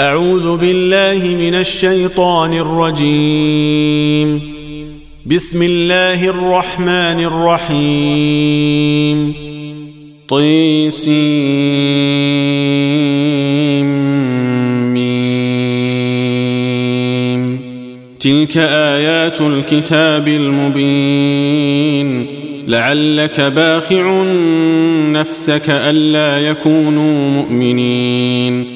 أعوذ بالله من الشيطان الرجيم. بسم الله الرحمن الرحيم. طيسيم تلك آيات الكتاب المبين. لعلك باخع نفسك ألا يكونوا مؤمنين.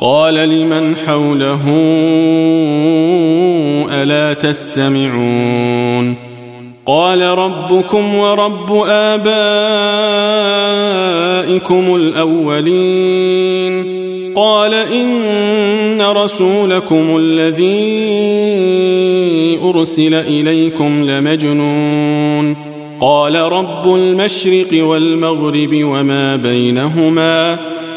قال لمن حوله ألا تستمعون قال ربكم ورب آبائكم الأولين قال إن رسولكم الذي أرسل إليكم لمجنون قال رب المشرق والمغرب وما بينهما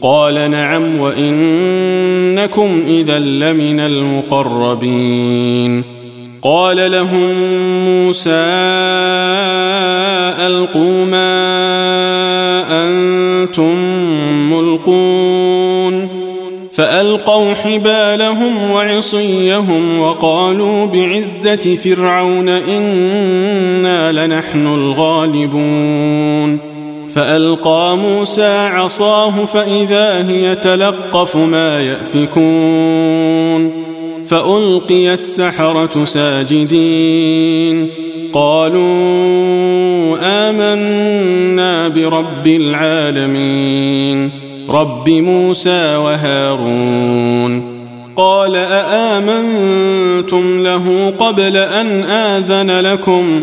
قال نعم وإنكم إذا لمن المقربين. قال لهم موسى ألقوا ما أنتم ملقون. فألقوا حبالهم وعصيهم وقالوا بعزة فرعون إنا لنحن الغالبون. فألقى موسى عصاه فإذا هي تلقف ما يأفكون فألقي السحرة ساجدين قالوا آمنا برب العالمين رب موسى وهارون قال أآمنتم له قبل أن آذن لكم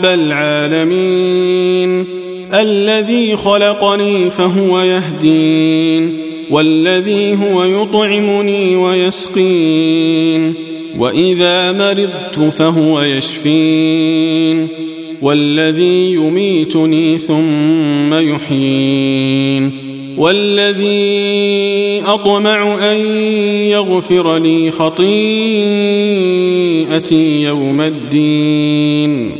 رب العالمين. الذي خلقني فهو يهدين والذي هو يطعمني ويسقين وإذا مرضت فهو يشفين والذي يميتني ثم يحيين والذي أطمع أن يغفر لي خطيئتي يوم الدين.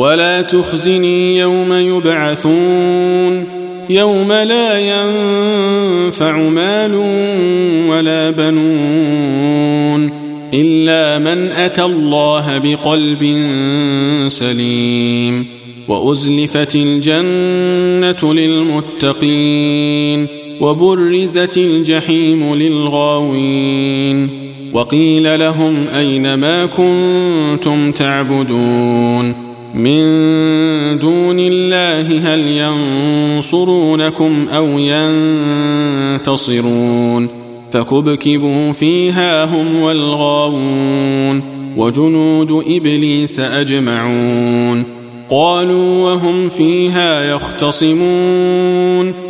ولا تخزني يوم يبعثون يوم لا ينفع مال ولا بنون إلا من أتى الله بقلب سليم وأزلفت الجنة للمتقين وبرزت الجحيم للغاوين وقيل لهم أين ما كنتم تعبدون من دون الله هل ينصرونكم أو ينتصرون فكبكبوا فيها هم والغاوون وجنود إبليس أجمعون قالوا وهم فيها يختصمون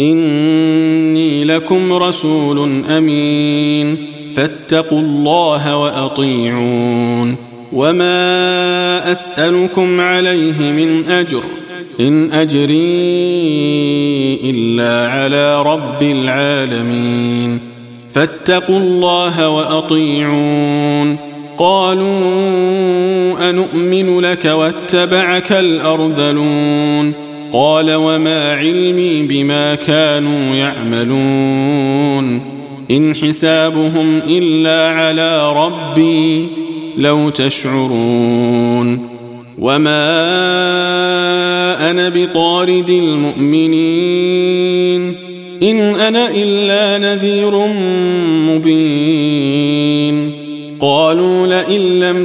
إني لكم رسول أمين. فاتقوا الله وأطيعون. وما أسألكم عليه من أجر. إن أجري إلا على رب العالمين. فاتقوا الله وأطيعون. قالوا انومن لك واتبعك الأرذلون. قال وما علمي بما كانوا يعملون إن حسابهم إلا على ربي لو تشعرون وما أنا بطارد المؤمنين إن أنا إلا نذير مبين قالوا لئن لم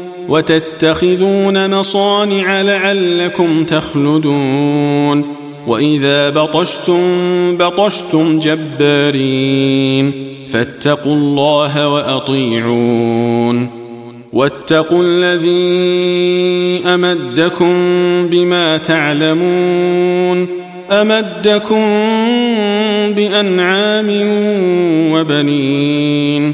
وتتخذون مصانع لعلكم تخلدون. وإذا بطشتم بطشتم جبارين. فاتقوا الله وأطيعون. واتقوا الذي أمدكم بما تعلمون. أمدكم بأنعام وبنين.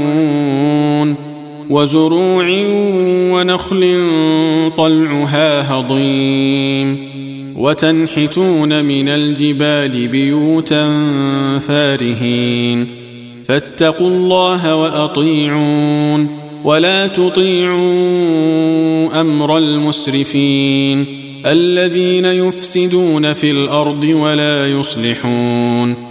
وزروع ونخل طلعها هضيم. وتنحتون من الجبال بيوتا فارهين. فاتقوا الله وأطيعون. ولا تطيعوا أمر المسرفين. الذين يفسدون في الأرض ولا يصلحون.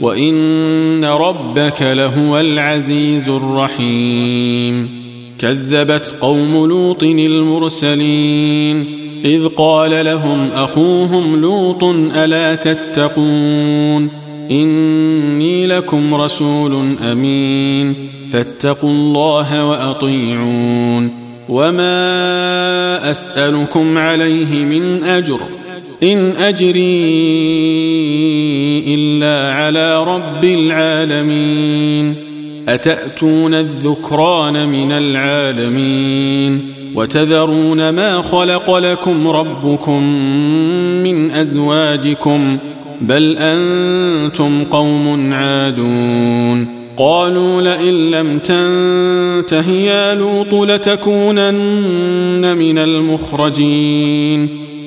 وإن ربك لهو العزيز الرحيم كذبت قوم لوط المرسلين إذ قال لهم أخوهم لوط ألا تتقون إني لكم رسول أمين فاتقوا الله وأطيعون وما أسألكم عليه من أجر إن أجري إلا على رب العالمين. أتأتون الذكران من العالمين؟ وتذرون ما خلق لكم ربكم من أزواجكم؟ بل أنتم قوم عادون. قالوا لئن لم تنته يا لوط لتكونن من المخرجين.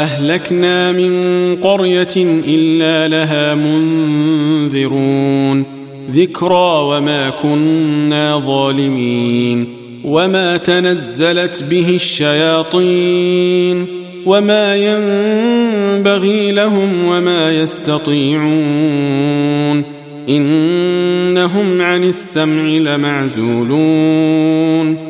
اهلكنا من قرية إلا لها منذرون. ذكرى وما كنا ظالمين. وما تنزلت به الشياطين. وما ينبغي لهم وما يستطيعون. إنهم عن السمع لمعزولون.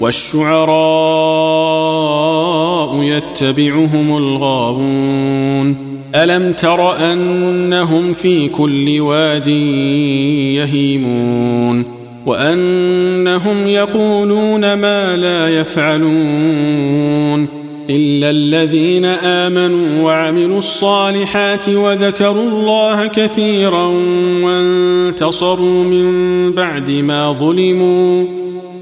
والشعراء يتبعهم الغاوون. ألم تر أنهم في كل واد يهيمون؟ وأنهم يقولون ما لا يفعلون. إلا الذين آمنوا وعملوا الصالحات وذكروا الله كثيرا وانتصروا من بعد ما ظلموا.